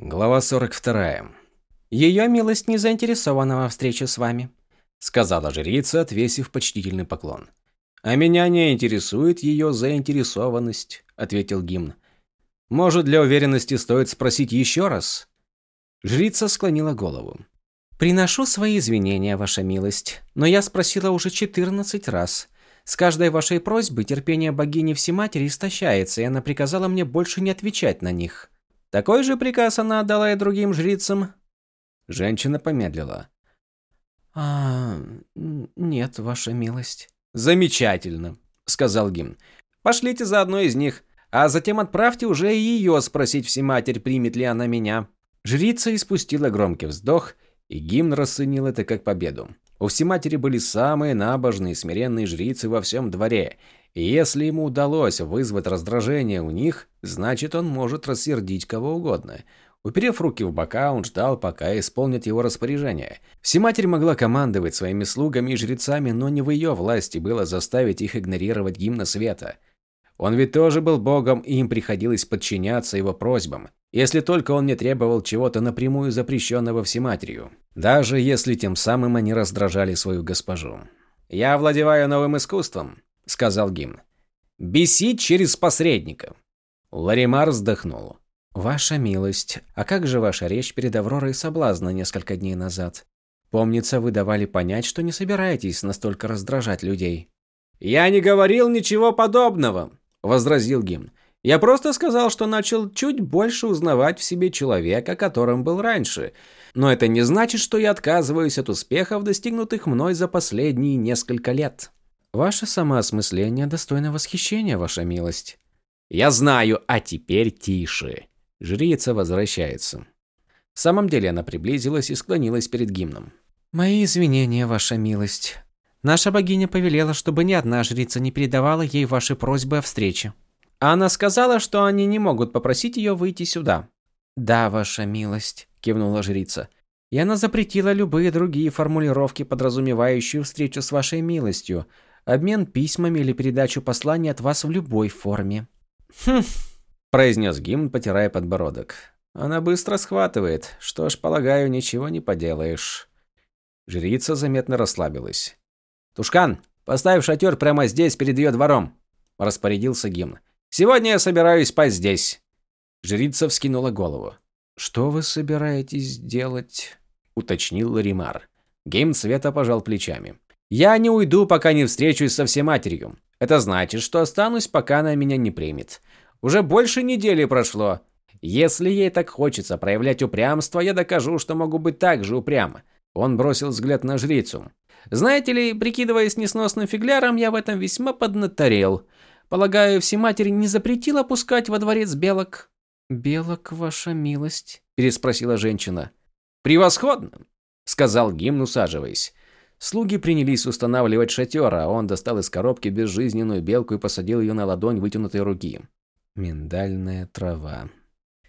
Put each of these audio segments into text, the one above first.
Глава 42. Ее милость не заинтересована во встрече с вами, сказала жрица, отвесив почтительный поклон. А меня не интересует ее заинтересованность, ответил гимн. Может, для уверенности стоит спросить еще раз? Жрица склонила голову. Приношу свои извинения, ваша милость, но я спросила уже 14 раз. С каждой вашей просьбой терпение богини Всематери истощается, и она приказала мне больше не отвечать на них. Такой же приказ она отдала и другим жрицам. Женщина помедлила. А, нет, ваша милость. Замечательно, сказал гимн. Пошлите за одной из них, а затем отправьте уже ее спросить Всематерь, примет ли она меня. Жрица испустила громкий вздох, и гимн расценил это как победу. У Всематери были самые набожные и смиренные жрицы во всем дворе, и если ему удалось вызвать раздражение у них, значит он может рассердить кого угодно. Уперев руки в бока, он ждал, пока исполнят его распоряжение. Всематерь могла командовать своими слугами и жрецами, но не в ее власти было заставить их игнорировать гимна света. Он ведь тоже был богом, и им приходилось подчиняться его просьбам, если только он не требовал чего-то напрямую запрещенного Всематерью, даже если тем самым они раздражали свою госпожу. «Я владеваю новым искусством», сказал гимн. «Бесить через посредника». Ларимар вздохнул. «Ваша милость, а как же ваша речь перед Авророй соблазна несколько дней назад? Помнится, вы давали понять, что не собираетесь настолько раздражать людей». «Я не говорил ничего подобного», – возразил гимн. «Я просто сказал, что начал чуть больше узнавать в себе человека, которым был раньше. Но это не значит, что я отказываюсь от успехов, достигнутых мной за последние несколько лет». Ваше самоосмысление достойно восхищения, ваша милость. Я знаю, а теперь тише. Жрица возвращается. В самом деле она приблизилась и склонилась перед гимном. Мои извинения, ваша милость. Наша богиня повелела, чтобы ни одна жрица не передавала ей ваши просьбы о встрече. Она сказала, что они не могут попросить ее выйти сюда. Да, ваша милость, кивнула жрица. И она запретила любые другие формулировки, подразумевающие встречу с вашей милостью, обмен письмами или передачу послания от вас в любой форме. Хм, произнес гимн, потирая подбородок. Она быстро схватывает. Что ж, полагаю, ничего не поделаешь. Жрица заметно расслабилась. Тушкан, поставь шатер прямо здесь, перед ее двором, распорядился гимн. Сегодня я собираюсь спать здесь. Жрица вскинула голову. Что вы собираетесь делать? уточнил Римар. Гимн света пожал плечами. Я не уйду, пока не встречусь со всематерью. Это значит, что останусь, пока она меня не примет. Уже больше недели прошло. Если ей так хочется проявлять упрямство, я докажу, что могу быть так же упрям. Он бросил взгляд на жрицу. Знаете ли, прикидываясь несносным фигляром, я в этом весьма поднаторел. Полагаю, всематерь не запретила пускать во дворец белок? Белок, ваша милость, переспросила женщина. Превосходно, сказал гимн, усаживаясь. Слуги принялись устанавливать шатер, а он достал из коробки безжизненную белку и посадил ее на ладонь вытянутой руки. Миндальная трава.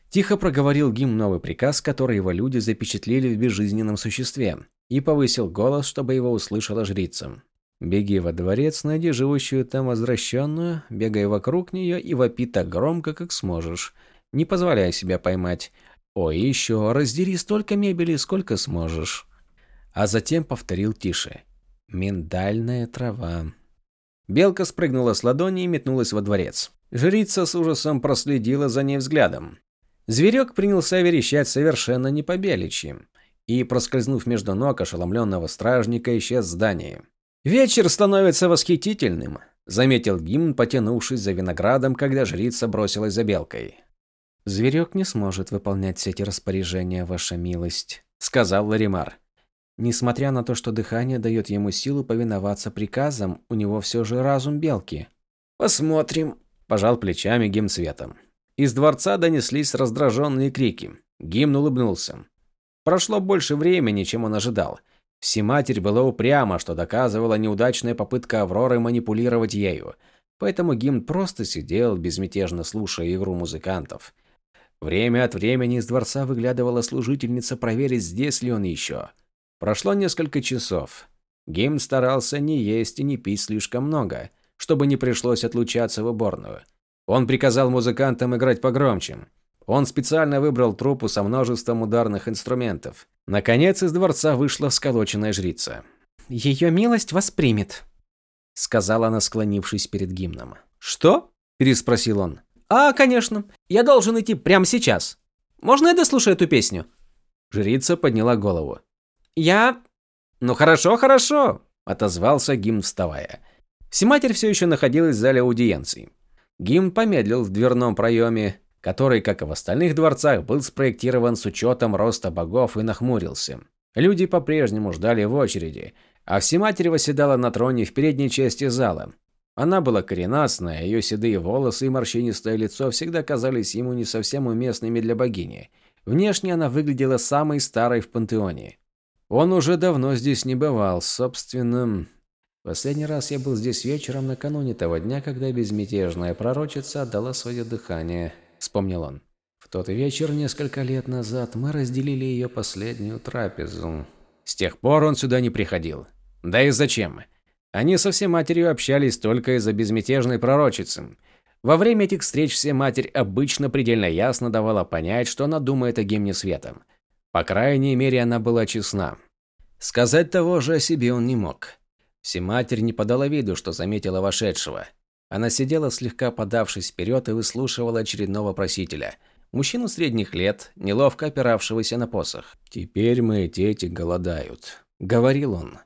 Тихо проговорил Гим новый приказ, который его люди запечатлели в безжизненном существе, и повысил голос, чтобы его услышала жрица. «Беги во дворец, найди живущую там возвращенную, бегай вокруг нее и вопи так громко, как сможешь. Не позволяй себя поймать. О, и еще, раздери столько мебели, сколько сможешь» а затем повторил тише. «Миндальная трава». Белка спрыгнула с ладони и метнулась во дворец. Жрица с ужасом проследила за ней взглядом. Зверек принялся верещать совершенно не по-беличьи и, проскользнув между ног ошеломленного стражника, исчез в здании. «Вечер становится восхитительным», – заметил гимн, потянувшись за виноградом, когда жрица бросилась за белкой. «Зверек не сможет выполнять все эти распоряжения, ваша милость», – сказал Ларимар. Несмотря на то, что дыхание дает ему силу повиноваться приказам, у него все же разум белки. «Посмотрим», – пожал плечами гимн светом. Из дворца донеслись раздраженные крики. Гимн улыбнулся. Прошло больше времени, чем он ожидал. Всематерь была упряма, что доказывала неудачная попытка Авроры манипулировать ею. Поэтому гимн просто сидел, безмятежно слушая игру музыкантов. Время от времени из дворца выглядывала служительница проверить, здесь ли он еще. Прошло несколько часов. Гим старался не есть и не пить слишком много, чтобы не пришлось отлучаться в уборную. Он приказал музыкантам играть погромче. Он специально выбрал труппу со множеством ударных инструментов. Наконец из дворца вышла всколоченная жрица. «Ее милость воспримет», — сказала она, склонившись перед гимном. «Что?» – переспросил он. «А, конечно. Я должен идти прямо сейчас. Можно я дослушаю эту песню?» Жрица подняла голову. «Я...» «Ну хорошо, хорошо», – отозвался гимн, вставая. Всематерь все еще находилась в зале аудиенции. Гимн помедлил в дверном проеме, который, как и в остальных дворцах, был спроектирован с учетом роста богов и нахмурился. Люди по-прежнему ждали в очереди, а Всематерь восседала на троне в передней части зала. Она была коренастная, ее седые волосы и морщинистое лицо всегда казались ему не совсем уместными для богини. Внешне она выглядела самой старой в пантеоне. Он уже давно здесь не бывал, собственно, Последний раз я был здесь вечером накануне того дня, когда безмятежная пророчица отдала свое дыхание, вспомнил он. В тот вечер, несколько лет назад, мы разделили ее последнюю трапезу. С тех пор он сюда не приходил. Да и зачем? Они со всей матерью общались только из-за безмятежной пророчицы. Во время этих встреч все матерь обычно предельно ясно давала понять, что она думает о гимне света. По крайней мере, она была честна. Сказать того же о себе он не мог. Всематерь не подала виду, что заметила вошедшего. Она сидела слегка подавшись вперед и выслушивала очередного просителя. Мужчину средних лет, неловко опиравшегося на посох. «Теперь мои дети голодают», — говорил он.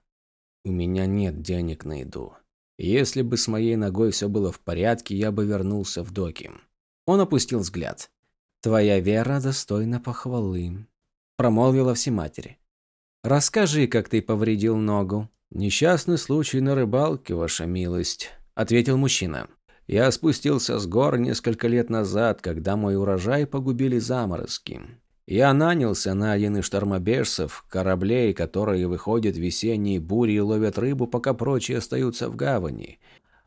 «У меня нет денег на еду. Если бы с моей ногой все было в порядке, я бы вернулся в доки». Он опустил взгляд. «Твоя вера достойна похвалы», — промолвила Всематерь. «Расскажи, как ты повредил ногу». «Несчастный случай на рыбалке, ваша милость», – ответил мужчина. «Я спустился с гор несколько лет назад, когда мой урожай погубили заморозки. Я нанялся на один из штормобежцев, кораблей, которые выходят в весенние бури и ловят рыбу, пока прочие остаются в гавани.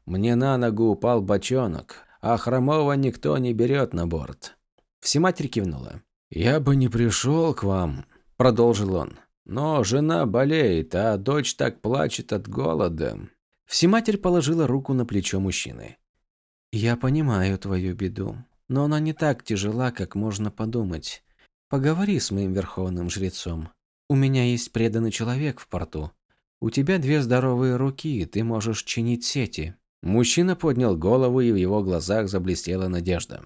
Мне на ногу упал бочонок, а хромого никто не берет на борт». Всематерь кивнула. «Я бы не пришел к вам», – продолжил он. Но жена болеет, а дочь так плачет от голода. Всематерь положила руку на плечо мужчины. Я понимаю твою беду, но она не так тяжела, как можно подумать. Поговори с моим верховным жрецом. У меня есть преданный человек в порту. У тебя две здоровые руки, и ты можешь чинить сети. Мужчина поднял голову, и в его глазах заблестела надежда.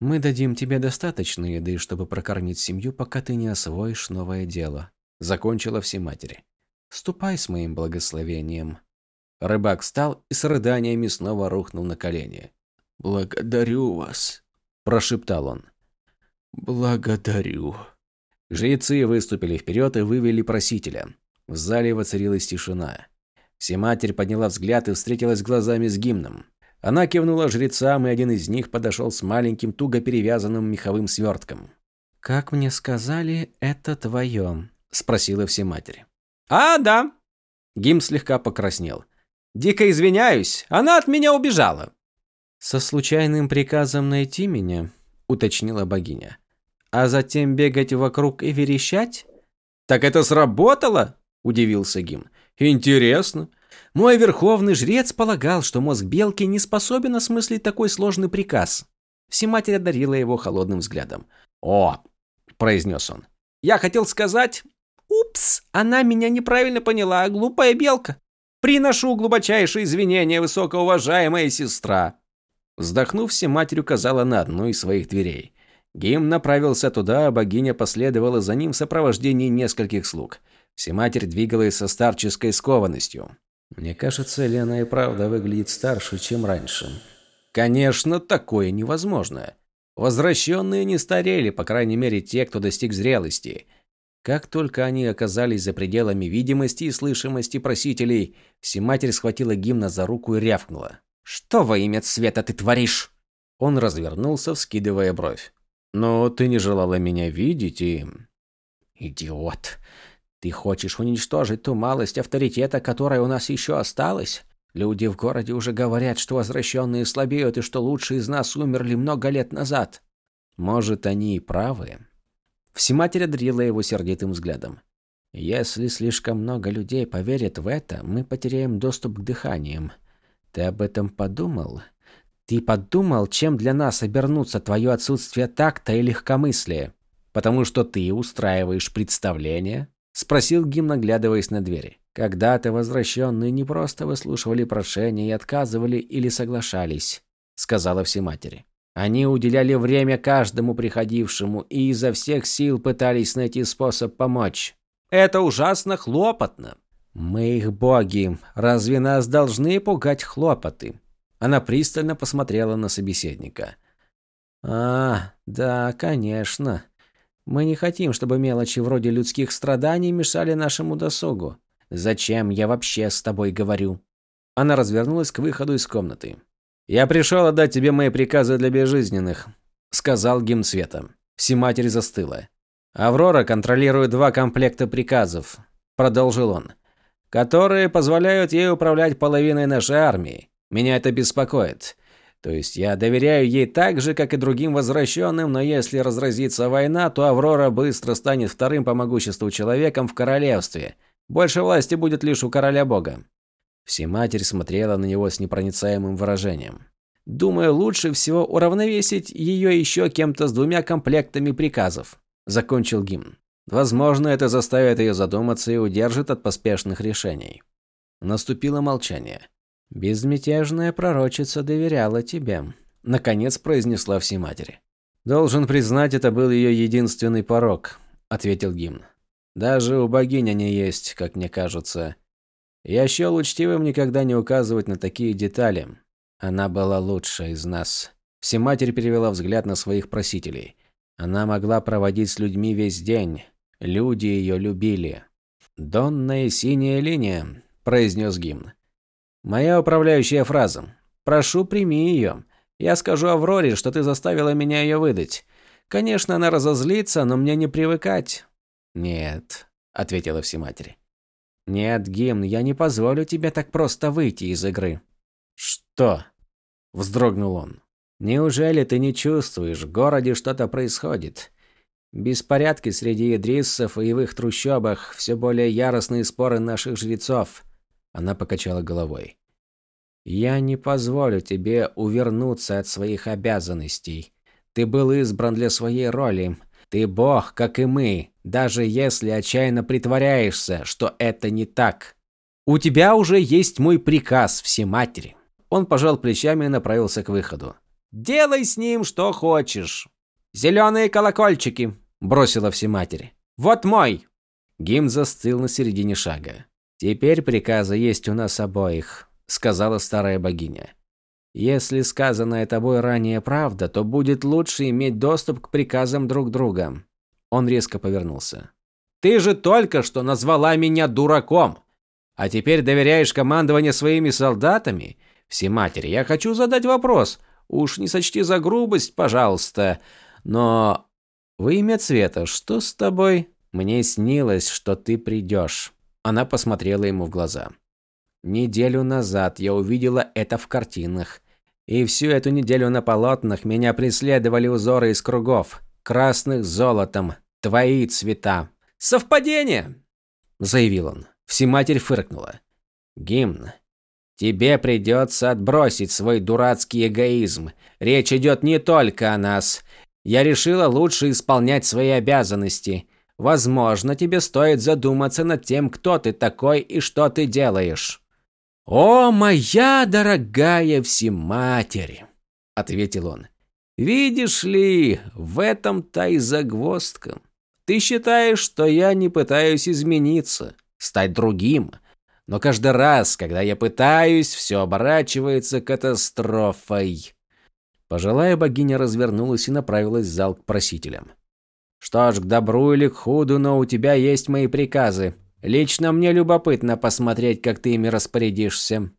Мы дадим тебе достаточно еды, чтобы прокормить семью, пока ты не освоишь новое дело закончила всематери. «Ступай с моим благословением». Рыбак встал и с рыданиями снова рухнул на колени. «Благодарю вас», – прошептал он. «Благодарю». Жрецы выступили вперед и вывели просителя. В зале воцарилась тишина. Всематерь подняла взгляд и встретилась глазами с гимном. Она кивнула жрецам, и один из них подошел с маленьким туго перевязанным меховым свертком. «Как мне сказали, это твое», спросила всематерь. А, да. Гим слегка покраснел. Дико извиняюсь, она от меня убежала. Со случайным приказом найти меня, уточнила богиня. А затем бегать вокруг и верещать? Так это сработало? удивился Гим. Интересно. Мой верховный жрец полагал, что мозг белки не способен осмыслить такой сложный приказ. Всематерь одарила его холодным взглядом. «О!» – произнес он. «Я хотел сказать, Упс, она меня неправильно поняла, глупая белка. Приношу глубочайшие извинения, высокоуважаемая сестра. Вздохнув, матерь указала на одну из своих дверей. Гим направился туда, а богиня последовала за ним в сопровождении нескольких слуг. Всематерь двигалась со старческой скованностью. Мне кажется, Лена и правда выглядит старше, чем раньше. Конечно, такое невозможно. Возвращенные не старели, по крайней мере, те, кто достиг зрелости. Как только они оказались за пределами видимости и слышимости просителей, Всематерь схватила гимна за руку и рявкнула. «Что во имя цвета ты творишь?» Он развернулся, вскидывая бровь. «Но ты не желала меня видеть и...» «Идиот! Ты хочешь уничтожить ту малость авторитета, которая у нас еще осталась? Люди в городе уже говорят, что возвращенные слабеют и что лучшие из нас умерли много лет назад. Может, они и правы?» Всематерь одарила его сердитым взглядом. «Если слишком много людей поверят в это, мы потеряем доступ к дыханиям. Ты об этом подумал? Ты подумал, чем для нас обернутся твое отсутствие такта и легкомыслие? Потому что ты устраиваешь представление? Спросил Гим, наглядываясь на двери. Когда-то возвращенные не просто выслушивали прошения и отказывали или соглашались, сказала Всематери. Они уделяли время каждому приходившему и изо всех сил пытались найти способ помочь. Это ужасно хлопотно. Мы их боги. Разве нас должны пугать хлопоты? Она пристально посмотрела на собеседника. А, да, конечно. Мы не хотим, чтобы мелочи вроде людских страданий мешали нашему досугу. Зачем я вообще с тобой говорю? Она развернулась к выходу из комнаты. «Я пришел отдать тебе мои приказы для безжизненных», – сказал гимн света. Всематерь застыла. «Аврора контролирует два комплекта приказов», – продолжил он, – «которые позволяют ей управлять половиной нашей армии. Меня это беспокоит. То есть я доверяю ей так же, как и другим возвращенным, но если разразится война, то Аврора быстро станет вторым по могуществу человеком в королевстве. Больше власти будет лишь у короля бога. Всематерь смотрела на него с непроницаемым выражением. «Думаю, лучше всего уравновесить ее еще кем-то с двумя комплектами приказов», – закончил гимн. «Возможно, это заставит ее задуматься и удержит от поспешных решений». Наступило молчание. «Безмятежная пророчица доверяла тебе», – наконец произнесла Всематерь. «Должен признать, это был ее единственный порог», – ответил гимн. «Даже у богини не есть, как мне кажется, я счел учтивым никогда не указывать на такие детали. Она была лучшей из нас. Всематерь перевела взгляд на своих просителей. Она могла проводить с людьми весь день. Люди ее любили. «Донная синяя линия», – произнес гимн. «Моя управляющая фраза. Прошу, прими ее. Я скажу Авроре, что ты заставила меня ее выдать. Конечно, она разозлится, но мне не привыкать». «Нет», – ответила Всематерь. «Нет, Гимн, я не позволю тебе так просто выйти из игры». «Что?» – вздрогнул он. «Неужели ты не чувствуешь, в городе что-то происходит? Беспорядки среди идриссов и в их трущобах, все более яростные споры наших жрецов». Она покачала головой. «Я не позволю тебе увернуться от своих обязанностей. Ты был избран для своей роли. Ты бог, как и мы, даже если отчаянно притворяешься, что это не так. У тебя уже есть мой приказ, всематери. Он пожал плечами и направился к выходу. Делай с ним что хочешь. Зеленые колокольчики, бросила всематери. Вот мой. Гим застыл на середине шага. Теперь приказы есть у нас обоих, сказала старая богиня. Если сказанное тобой ранее правда, то будет лучше иметь доступ к приказам друг друга. Он резко повернулся. Ты же только что назвала меня дураком. А теперь доверяешь командование своими солдатами? Всематери, я хочу задать вопрос. Уж не сочти за грубость, пожалуйста. Но во имя цвета, что с тобой? Мне снилось, что ты придешь. Она посмотрела ему в глаза. Неделю назад я увидела это в картинах. И всю эту неделю на полотнах меня преследовали узоры из кругов, красных золотом, твои цвета. Совпадение, заявил он. Всематерь фыркнула. Гимн. Тебе придется отбросить свой дурацкий эгоизм. Речь идет не только о нас. Я решила лучше исполнять свои обязанности. Возможно, тебе стоит задуматься над тем, кто ты такой и что ты делаешь. «О, моя дорогая всематерь!» – ответил он. «Видишь ли, в этом-то и загвоздка. Ты считаешь, что я не пытаюсь измениться, стать другим. Но каждый раз, когда я пытаюсь, все оборачивается катастрофой». Пожилая богиня развернулась и направилась в зал к просителям. «Что ж, к добру или к худу, но у тебя есть мои приказы. Лично мне любопытно посмотреть, как ты ими распорядишься.